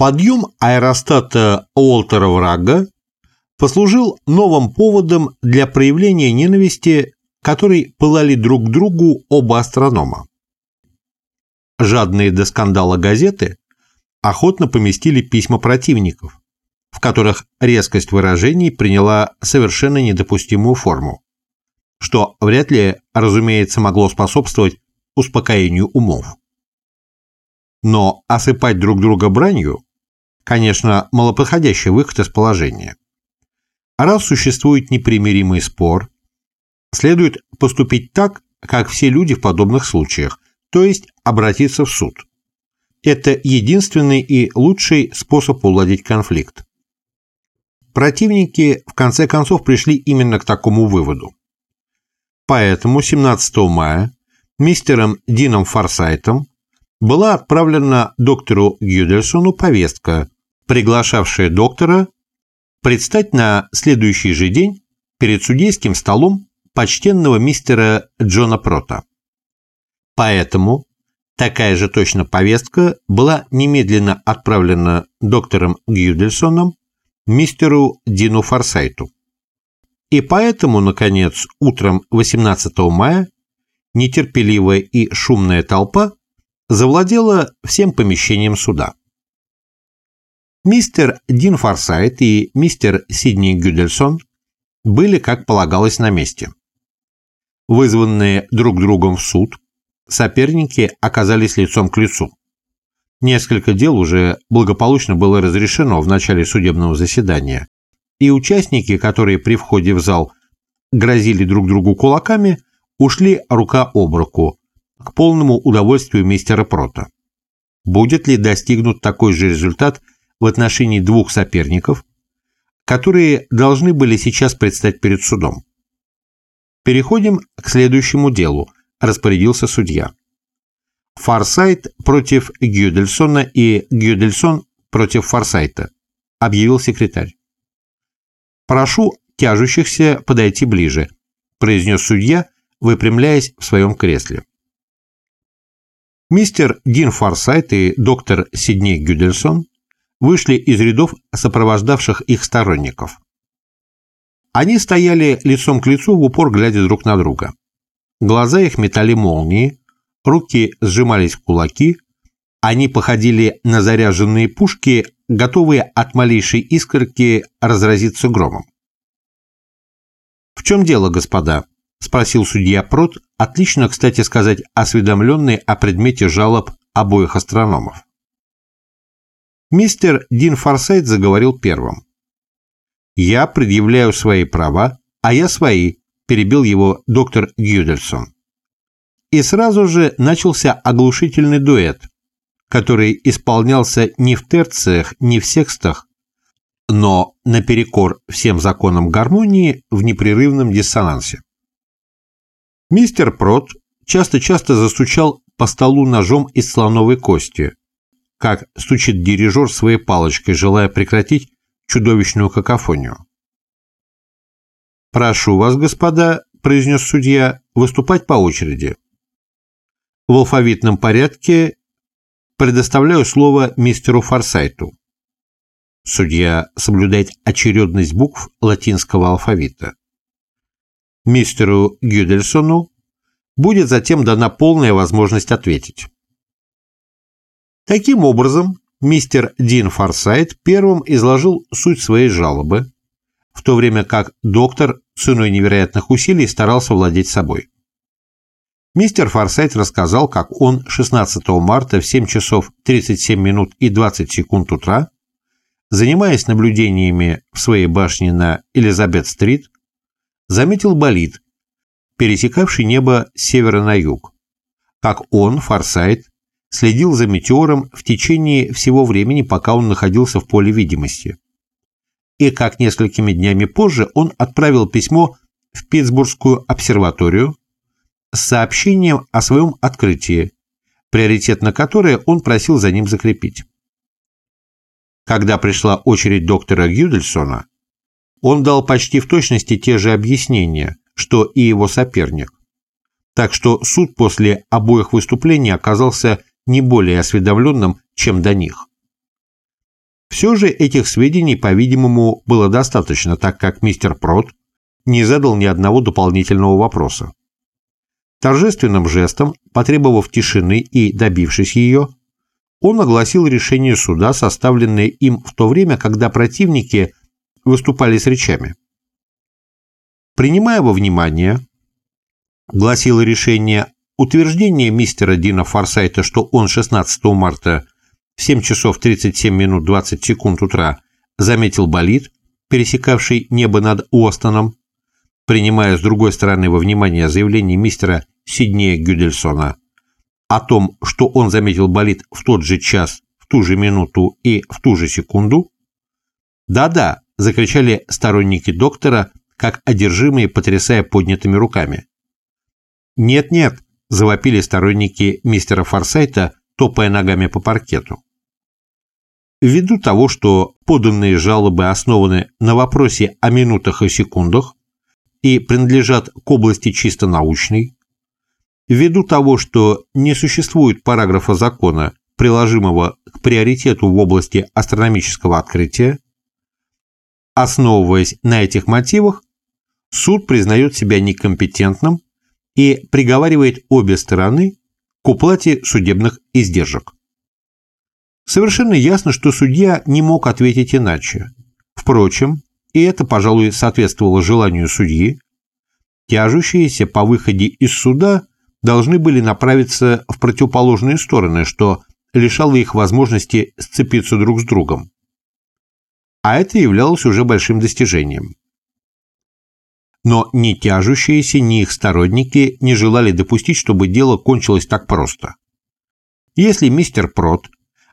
Подъем аэростата Уолтера Врага послужил новым поводом для проявления ненависти, которой пылали друг к другу оба астронома. Жадные до скандала газеты охотно поместили письма противников, в которых резкость выражений приняла совершенно недопустимую форму, что вряд ли, разумеется, могло способствовать успокоению умов. Но осыпать друг друга бранью, конечно, малоподходящий выход из положения. Раз существует непримиримый спор, следует поступить так, как все люди в подобных случаях, то есть обратиться в суд. Это единственный и лучший способ уладить конфликт. Противники в конце концов пришли именно к такому выводу. Поэтому 17 мая мистером Дином Форсайтом была отправлена доктору Гюдельсону повестка, приглашавшая доктора предстать на следующий же день перед судейским столом почтенного мистера Джона Прота. Поэтому такая же точно повестка была немедленно отправлена доктором Гюдельсоном мистеру Дину Форсайту. И поэтому, наконец, утром 18 мая нетерпеливая и шумная толпа завладела всем помещением суда. Мистер Дин Форсайт и мистер Сидни Гюдельсон были, как полагалось, на месте. Вызванные друг другом в суд, соперники оказались лицом к лицу. Несколько дел уже благополучно было разрешено в начале судебного заседания, и участники, которые при входе в зал грозили друг другу кулаками, ушли рука об руку, к полному удовольствию мистера Прота. Будет ли достигнут такой же результат в отношении двух соперников, которые должны были сейчас предстать перед судом? Переходим к следующему делу, распорядился судья. Фарсайт против Гюдельсона и Гюдельсон против Фарсайта, объявил секретарь. Прошу тяжущихся подойти ближе, произнес судья, выпрямляясь в своем кресле. Мистер Дин Фарсайт и доктор Сидней Гюдельсон вышли из рядов сопровождавших их сторонников. Они стояли лицом к лицу в упор, глядя друг на друга. Глаза их метали молнии, руки сжимались в кулаки, они походили на заряженные пушки, готовые от малейшей искорки разразиться громом. «В чем дело, господа?» – спросил судья Прот, отлично, кстати сказать, осведомленный о предмете жалоб обоих астрономов. Мистер Дин Форсайт заговорил первым. «Я предъявляю свои права, а я свои», – перебил его доктор Гюдельсон. И сразу же начался оглушительный дуэт, который исполнялся не в терциях, не в секстах, но наперекор всем законам гармонии в непрерывном диссонансе. Мистер Прот часто-часто застучал по столу ножом из слоновой кости, как стучит дирижер своей палочкой, желая прекратить чудовищную какофонию. «Прошу вас, господа», – произнес судья, – «выступать по очереди». В алфавитном порядке предоставляю слово мистеру Форсайту. Судья соблюдает очередность букв латинского алфавита мистеру Гюдельсону будет затем дана полная возможность ответить. Таким образом, мистер Дин Форсайт первым изложил суть своей жалобы, в то время как доктор ценой невероятных усилий старался владеть собой. Мистер Форсайт рассказал, как он 16 марта в 7 часов 37 минут и 20 секунд утра, занимаясь наблюдениями в своей башне на Элизабет-стрит, заметил болид, пересекавший небо с севера на юг. Как он, Форсайт, следил за метеором в течение всего времени, пока он находился в поле видимости. И как несколькими днями позже он отправил письмо в Питтсбургскую обсерваторию с сообщением о своем открытии, приоритет на которое он просил за ним закрепить. Когда пришла очередь доктора Гюдельсона, он дал почти в точности те же объяснения, что и его соперник. Так что суд после обоих выступлений оказался не более осведомленным, чем до них. Все же этих сведений, по-видимому, было достаточно, так как мистер Прот не задал ни одного дополнительного вопроса. Торжественным жестом, потребовав тишины и добившись ее, он огласил решение суда, составленное им в то время, когда противники выступали с речами. Принимая во внимание, гласило решение, утверждение мистера Дина Форсайта, что он 16 марта в 7 часов 37 минут 20 секунд утра заметил болид, пересекавший небо над Уостоном, принимая с другой стороны во внимание заявление мистера Сиднея Гюдельсона о том, что он заметил болид в тот же час, в ту же минуту и в ту же секунду? «Да-да», – закричали сторонники доктора, как одержимые, потрясая поднятыми руками. «Нет-нет», – завопили сторонники мистера Форсайта, топая ногами по паркету. Ввиду того, что поданные жалобы основаны на вопросе о минутах и секундах и принадлежат к области чисто научной, ввиду того, что не существует параграфа закона, приложимого к приоритету в области астрономического открытия, основываясь на этих мотивах, суд признает себя некомпетентным и приговаривает обе стороны к уплате судебных издержек. Совершенно ясно, что судья не мог ответить иначе. Впрочем, и это, пожалуй, соответствовало желанию судьи, тяжущиеся по выходе из суда должны были направиться в противоположные стороны, что лишало их возможности сцепиться друг с другом. А это являлось уже большим достижением. Но ни тяжущиеся, ни их сторонники не желали допустить, чтобы дело кончилось так просто. Если мистер Прот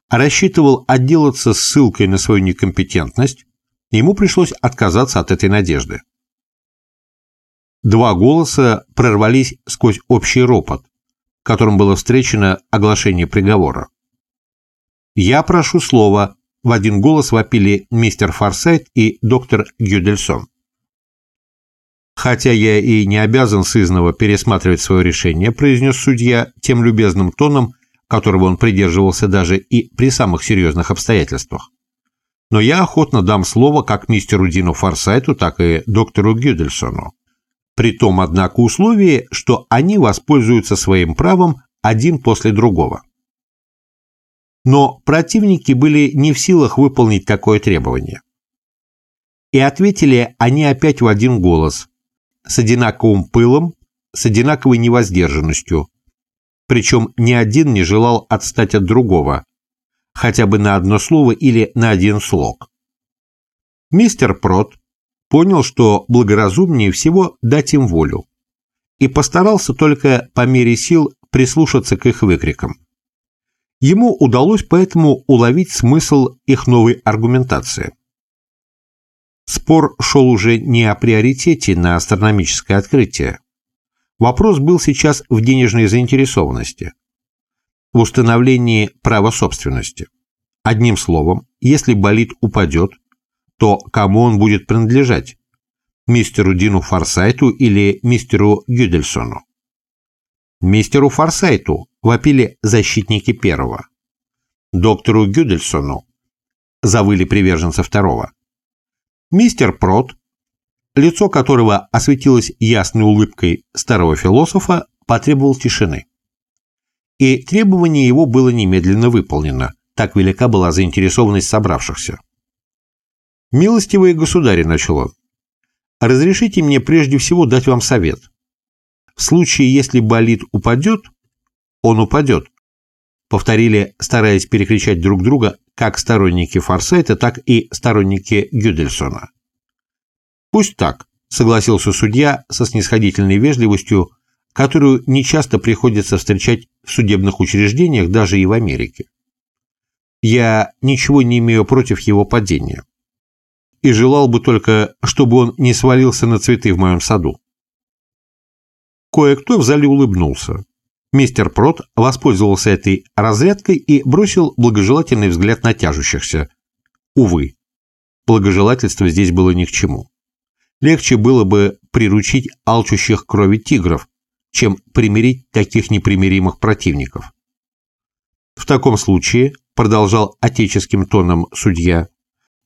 рассчитывал отделаться ссылкой на свою некомпетентность, ему пришлось отказаться от этой надежды. Два голоса прорвались сквозь общий ропот, которым было встречено оглашение приговора. «Я прошу слова», – в один голос вопили мистер Форсайт и доктор Гюдельсон. «Хотя я и не обязан сызново пересматривать свое решение», – произнес судья тем любезным тоном, которого он придерживался даже и при самых серьезных обстоятельствах. Но я охотно дам слово как мистеру Дину Форсайту, так и доктору Гюдельсону. При том, однако, условии, что они воспользуются своим правом один после другого. Но противники были не в силах выполнить такое требование. И ответили они опять в один голос, с одинаковым пылом, с одинаковой невоздержанностью, причем ни один не желал отстать от другого, хотя бы на одно слово или на один слог. Мистер Прот понял, что благоразумнее всего дать им волю, и постарался только по мере сил прислушаться к их выкрикам. Ему удалось поэтому уловить смысл их новой аргументации. Спор шел уже не о приоритете на астрономическое открытие, Вопрос был сейчас в денежной заинтересованности, в установлении права собственности. Одним словом, если болид упадет, то кому он будет принадлежать? Мистеру Дину Форсайту или мистеру Гюдельсону? Мистеру Форсайту вопили защитники первого. Доктору Гюдельсону завыли приверженцы второго. Мистер Прот лицо которого осветилось ясной улыбкой старого философа, потребовал тишины. И требование его было немедленно выполнено, так велика была заинтересованность собравшихся. «Милостивые государи», — начал «разрешите мне прежде всего дать вам совет. В случае, если болид упадет, он упадет», — повторили, стараясь перекричать друг друга как сторонники Форсайта, так и сторонники Гюдельсона. «Пусть так», — согласился судья со снисходительной вежливостью, которую нечасто приходится встречать в судебных учреждениях даже и в Америке. Я ничего не имею против его падения. И желал бы только, чтобы он не свалился на цветы в моем саду. Кое-кто в зале улыбнулся. Мистер Прот воспользовался этой разрядкой и бросил благожелательный взгляд на тяжущихся. Увы, благожелательство здесь было ни к чему легче было бы приручить алчущих крови тигров, чем примирить таких непримиримых противников. В таком случае, продолжал отеческим тоном судья,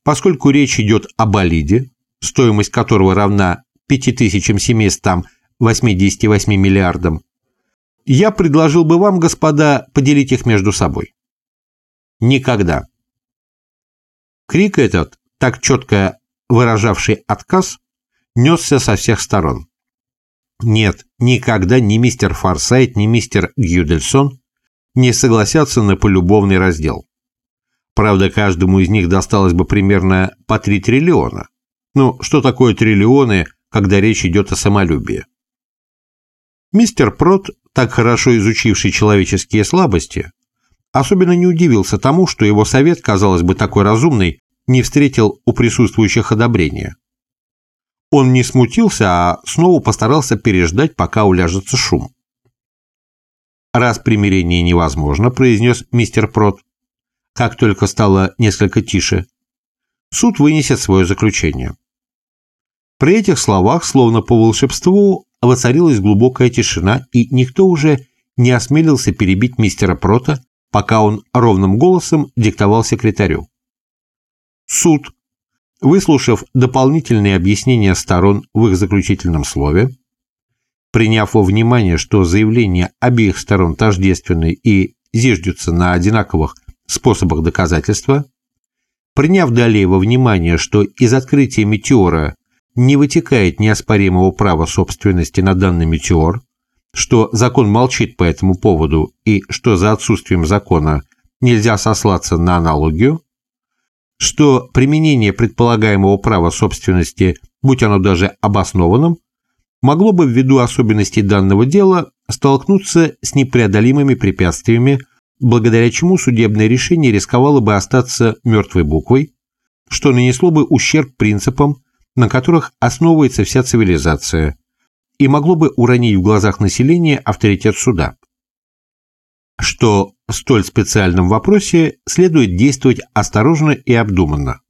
поскольку речь идет о болиде, стоимость которого равна 5788 миллиардам, я предложил бы вам, господа, поделить их между собой. Никогда. Крик этот, так четко выражавший отказ, несся со всех сторон. Нет, никогда ни мистер Форсайт, ни мистер Гюдельсон не согласятся на полюбовный раздел. Правда, каждому из них досталось бы примерно по 3 триллиона. Ну, что такое триллионы, когда речь идет о самолюбии? Мистер Прот, так хорошо изучивший человеческие слабости, особенно не удивился тому, что его совет, казалось бы, такой разумный, не встретил у присутствующих одобрения. Он не смутился, а снова постарался переждать, пока уляжется шум. «Раз примирение невозможно», — произнес мистер Прот, как только стало несколько тише, суд вынесет свое заключение. При этих словах, словно по волшебству, воцарилась глубокая тишина, и никто уже не осмелился перебить мистера Прота, пока он ровным голосом диктовал секретарю. Суд, выслушав дополнительные объяснения сторон в их заключительном слове, приняв во внимание, что заявления обеих сторон тождественны и зиждются на одинаковых способах доказательства, приняв далее во внимание, что из открытия метеора не вытекает неоспоримого права собственности на данный метеор, что закон молчит по этому поводу и что за отсутствием закона нельзя сослаться на аналогию, что применение предполагаемого права собственности, будь оно даже обоснованным, могло бы ввиду особенностей данного дела столкнуться с непреодолимыми препятствиями благодаря чему судебное решение рисковало бы остаться мертвой буквой, что нанесло бы ущерб принципам, на которых основывается вся цивилизация, и могло бы уронить в глазах населения авторитет суда. Что в столь специальном вопросе следует действовать осторожно и обдуманно.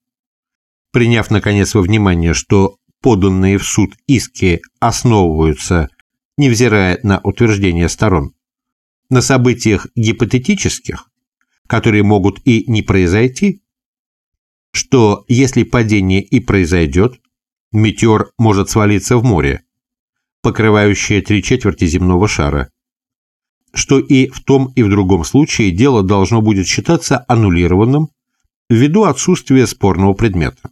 Приняв, наконец, во внимание, что поданные в суд иски основываются, невзирая на утверждение сторон, на событиях гипотетических, которые могут и не произойти, что если падение и произойдет, метеор может свалиться в море, покрывающее три четверти земного шара, что и в том и в другом случае дело должно будет считаться аннулированным ввиду отсутствия спорного предмета.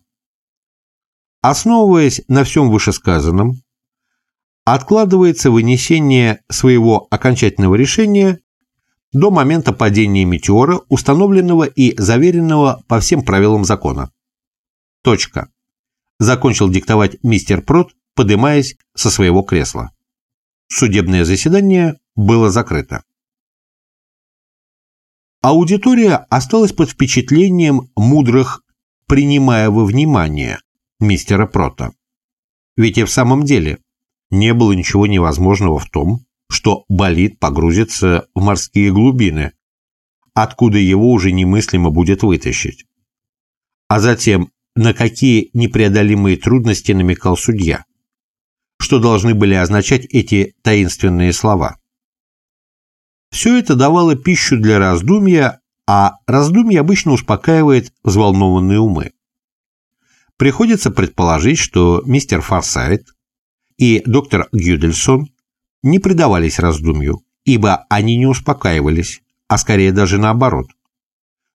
Основываясь на всем вышесказанном, откладывается вынесение своего окончательного решения до момента падения метеора, установленного и заверенного по всем правилам закона. Точка. Закончил диктовать мистер Прот, подымаясь со своего кресла. Судебное заседание было закрыто. Аудитория осталась под впечатлением мудрых «принимая во внимание» мистера Прота. Ведь и в самом деле не было ничего невозможного в том, что болид погрузится в морские глубины, откуда его уже немыслимо будет вытащить. А затем, на какие непреодолимые трудности намекал судья? Что должны были означать эти таинственные слова? Все это давало пищу для раздумья, а раздумье обычно успокаивает взволнованные умы. Приходится предположить, что мистер Форсайт и доктор Гюдельсон не предавались раздумью, ибо они не успокаивались, а скорее даже наоборот.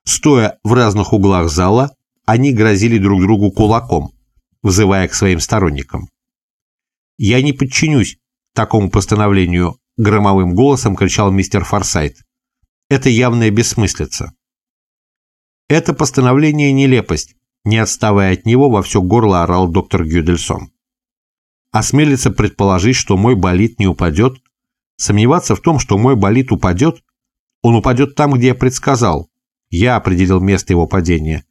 Стоя в разных углах зала, они грозили друг другу кулаком, взывая к своим сторонникам. «Я не подчинюсь такому постановлению», — громовым голосом кричал мистер Форсайт. «Это явная бессмыслица». «Это постановление — нелепость», — не отставая от него во все горло орал доктор Гюдельсон осмелиться предположить, что мой болид не упадет, сомневаться в том, что мой болид упадет, он упадет там, где я предсказал. Я определил место его падения.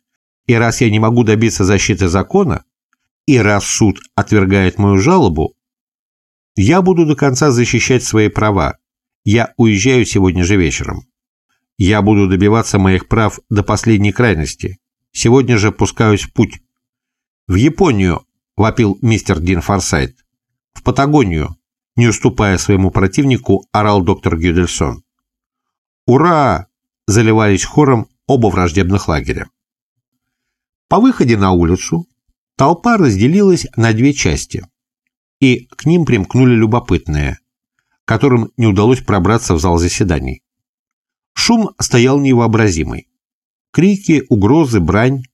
И раз я не могу добиться защиты закона, и раз суд отвергает мою жалобу, я буду до конца защищать свои права. Я уезжаю сегодня же вечером. Я буду добиваться моих прав до последней крайности. Сегодня же пускаюсь в путь. В Японию, — вопил мистер Дин Форсайт. «В Патагонию!» — не уступая своему противнику, орал доктор Гюдельсон. «Ура!» — заливались хором оба враждебных лагеря. По выходе на улицу толпа разделилась на две части, и к ним примкнули любопытные, которым не удалось пробраться в зал заседаний. Шум стоял невообразимый. Крики, угрозы, брань.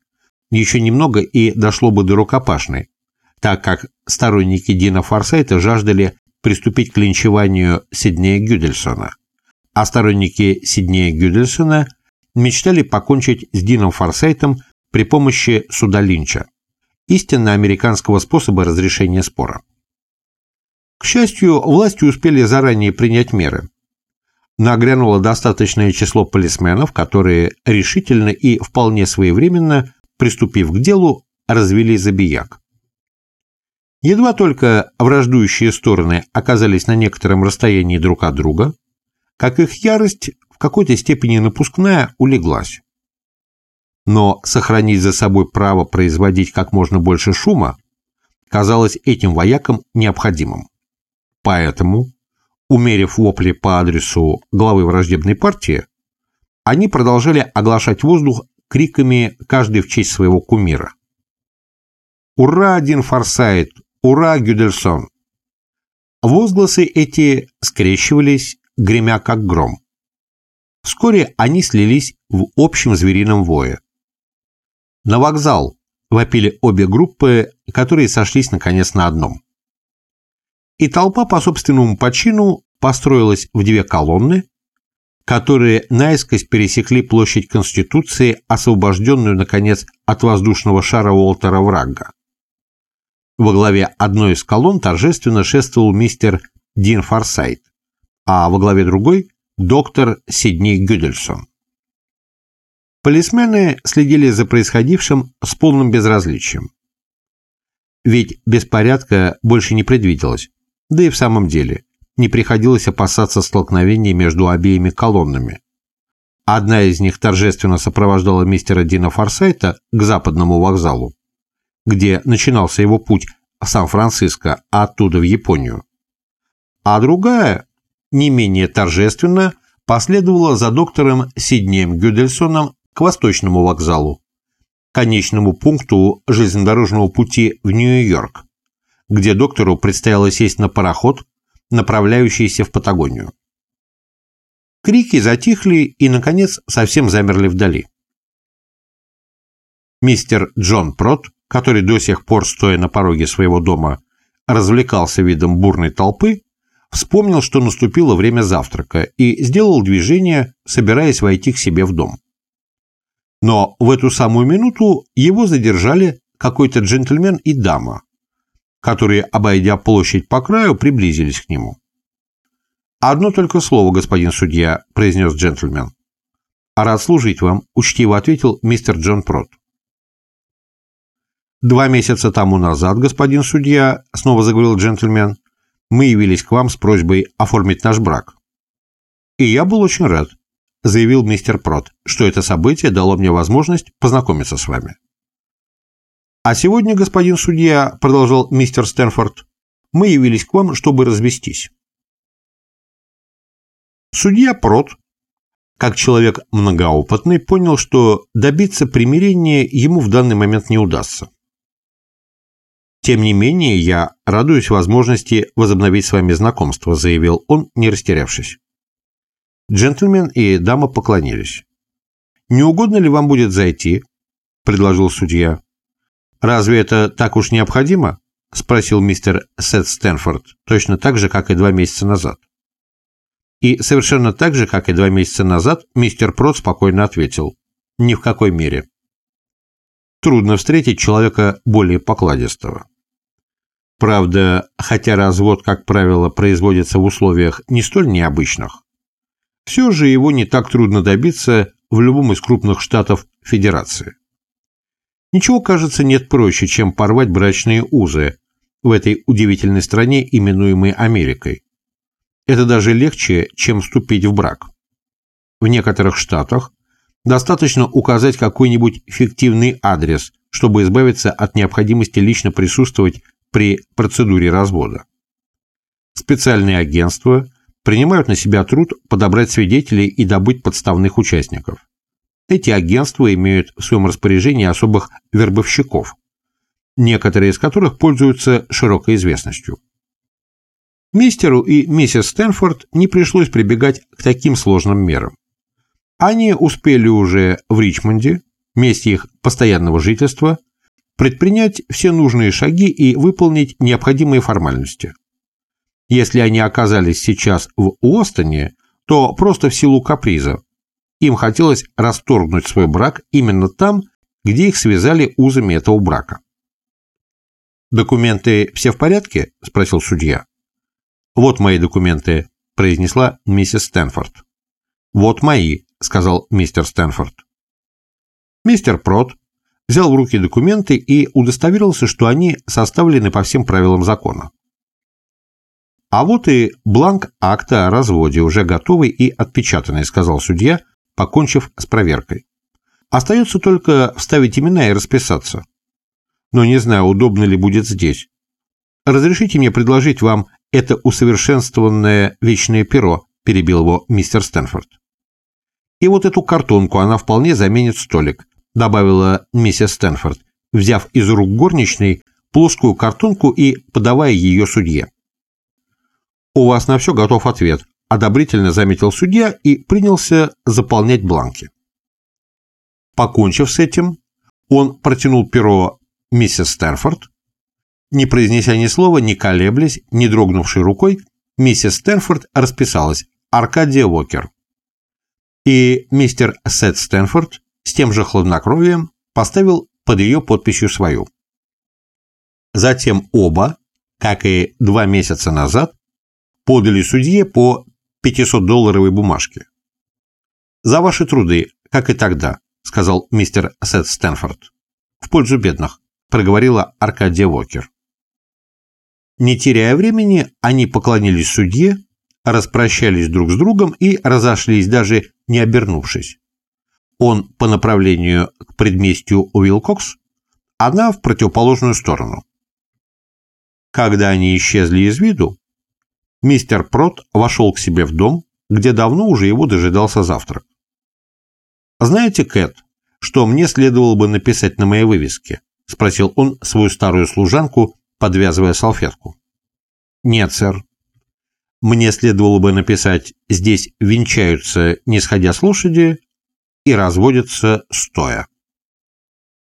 Еще немного и дошло бы до рукопашной, так как сторонники Дина Форсайта жаждали приступить к линчеванию Сиднея Гюдельсона, а сторонники Сиднея Гюдельсона мечтали покончить с Дином Форсайтом при помощи суда Линча, истинно американского способа разрешения спора. К счастью, власти успели заранее принять меры. Нагрянуло достаточное число полисменов, которые решительно и вполне своевременно, приступив к делу, развели забияк. Едва только враждующие стороны оказались на некотором расстоянии друг от друга, как их ярость, в какой-то степени напускная, улеглась. Но сохранить за собой право производить как можно больше шума казалось этим воякам необходимым. Поэтому, умерив вопли по адресу главы враждебной партии, они продолжали оглашать воздух криками каждый в честь своего кумира. «Ура, Дин Форсайт! Ура, Гюдельсон!» Возгласы эти скрещивались, гремя как гром. Вскоре они слились в общем зверином вое. «На вокзал!» – вопили обе группы, которые сошлись наконец на одном. И толпа по собственному почину построилась в две колонны, которые наискось пересекли площадь Конституции, освобожденную, наконец, от воздушного шара Уолтера Врагга. Во главе одной из колонн торжественно шествовал мистер Дин Форсайт, а во главе другой – доктор Сидни Гюдельсон. Полисмены следили за происходившим с полным безразличием. Ведь беспорядка больше не предвиделось, да и в самом деле не приходилось опасаться столкновений между обеими колоннами. Одна из них торжественно сопровождала мистера Дина Форсайта к западному вокзалу, где начинался его путь в Сан-Франциско, а оттуда в Японию. А другая, не менее торжественно, последовала за доктором Сиднеем Гюдельсоном к Восточному вокзалу, конечному пункту железнодорожного пути в Нью-Йорк, где доктору предстояло сесть на пароход, направляющийся в Патагонию. Крики затихли и, наконец, совсем замерли вдали. Мистер Джон Прот который до сих пор, стоя на пороге своего дома, развлекался видом бурной толпы, вспомнил, что наступило время завтрака и сделал движение, собираясь войти к себе в дом. Но в эту самую минуту его задержали какой-то джентльмен и дама, которые, обойдя площадь по краю, приблизились к нему. «Одно только слово, господин судья», – произнес джентльмен. «А рад служить вам», – учтиво ответил мистер Джон Прот. «Два месяца тому назад, господин судья, — снова заговорил джентльмен, — мы явились к вам с просьбой оформить наш брак. И я был очень рад, — заявил мистер Прот, — что это событие дало мне возможность познакомиться с вами. А сегодня, господин судья, — продолжал мистер Стэнфорд, — мы явились к вам, чтобы развестись. Судья Прот, как человек многоопытный, понял, что добиться примирения ему в данный момент не удастся. «Тем не менее, я радуюсь возможности возобновить с вами знакомство», заявил он, не растерявшись. Джентльмен и дама поклонились. «Не угодно ли вам будет зайти?» – предложил судья. «Разве это так уж необходимо?» – спросил мистер Сет Стэнфорд, точно так же, как и два месяца назад. И совершенно так же, как и два месяца назад, мистер Прот спокойно ответил. «Ни в какой мере». Трудно встретить человека более покладистого. Правда, хотя развод, как правило, производится в условиях не столь необычных, все же его не так трудно добиться в любом из крупных штатов Федерации. Ничего, кажется, нет проще, чем порвать брачные узы в этой удивительной стране, именуемой Америкой. Это даже легче, чем вступить в брак. В некоторых штатах достаточно указать какой-нибудь фиктивный адрес, чтобы избавиться от необходимости лично присутствовать при процедуре развода. Специальные агентства принимают на себя труд подобрать свидетелей и добыть подставных участников. эти агентства имеют в своем распоряжении особых вербовщиков, некоторые из которых пользуются широкой известностью. Мистеру и миссис Стэнфорд не пришлось прибегать к таким сложным мерам. Они успели уже в Ричмонде, месте их постоянного жительства, предпринять все нужные шаги и выполнить необходимые формальности. Если они оказались сейчас в Уостоне, то просто в силу каприза. Им хотелось расторгнуть свой брак именно там, где их связали узами этого брака. «Документы все в порядке?» – спросил судья. «Вот мои документы», – произнесла миссис Стэнфорд. «Вот мои», – сказал мистер Стэнфорд. Мистер Прот взял в руки документы и удостоверился, что они составлены по всем правилам закона. «А вот и бланк акта о разводе, уже готовый и отпечатанный», – сказал судья, покончив с проверкой. «Остается только вставить имена и расписаться. Но не знаю, удобно ли будет здесь. Разрешите мне предложить вам это усовершенствованное вечное перо, перебил его мистер Стэнфорд. И вот эту картонку она вполне заменит столик, добавила миссис Стэнфорд, взяв из рук горничной плоскую картонку и подавая ее судье. «У вас на все готов ответ», – одобрительно заметил судья и принялся заполнять бланки. Покончив с этим, он протянул перо миссис Стэнфорд, не произнеся ни слова, не колеблясь, не дрогнувшей рукой, миссис Стэнфорд расписалась Аркадия Уокер. И мистер Сет Стэнфорд с тем же хладнокровием поставил под ее подписью свою. Затем оба, как и два месяца назад, подали судье по 500-долларовой бумажке. «За ваши труды, как и тогда», — сказал мистер Сет Стэнфорд. «В пользу бедных», — проговорила Аркадия Уокер. Не теряя времени, они поклонились судье, распрощались друг с другом и разошлись, даже не обернувшись. Он по направлению к предместью Уилкокс, она в противоположную сторону. Когда они исчезли из виду, мистер Прот вошел к себе в дом, где давно уже его дожидался завтрак. «Знаете, Кэт, что мне следовало бы написать на моей вывеске?» – спросил он свою старую служанку, подвязывая салфетку. «Нет, сэр. Мне следовало бы написать «здесь венчаются, не сходя с лошади, и разводятся стоя».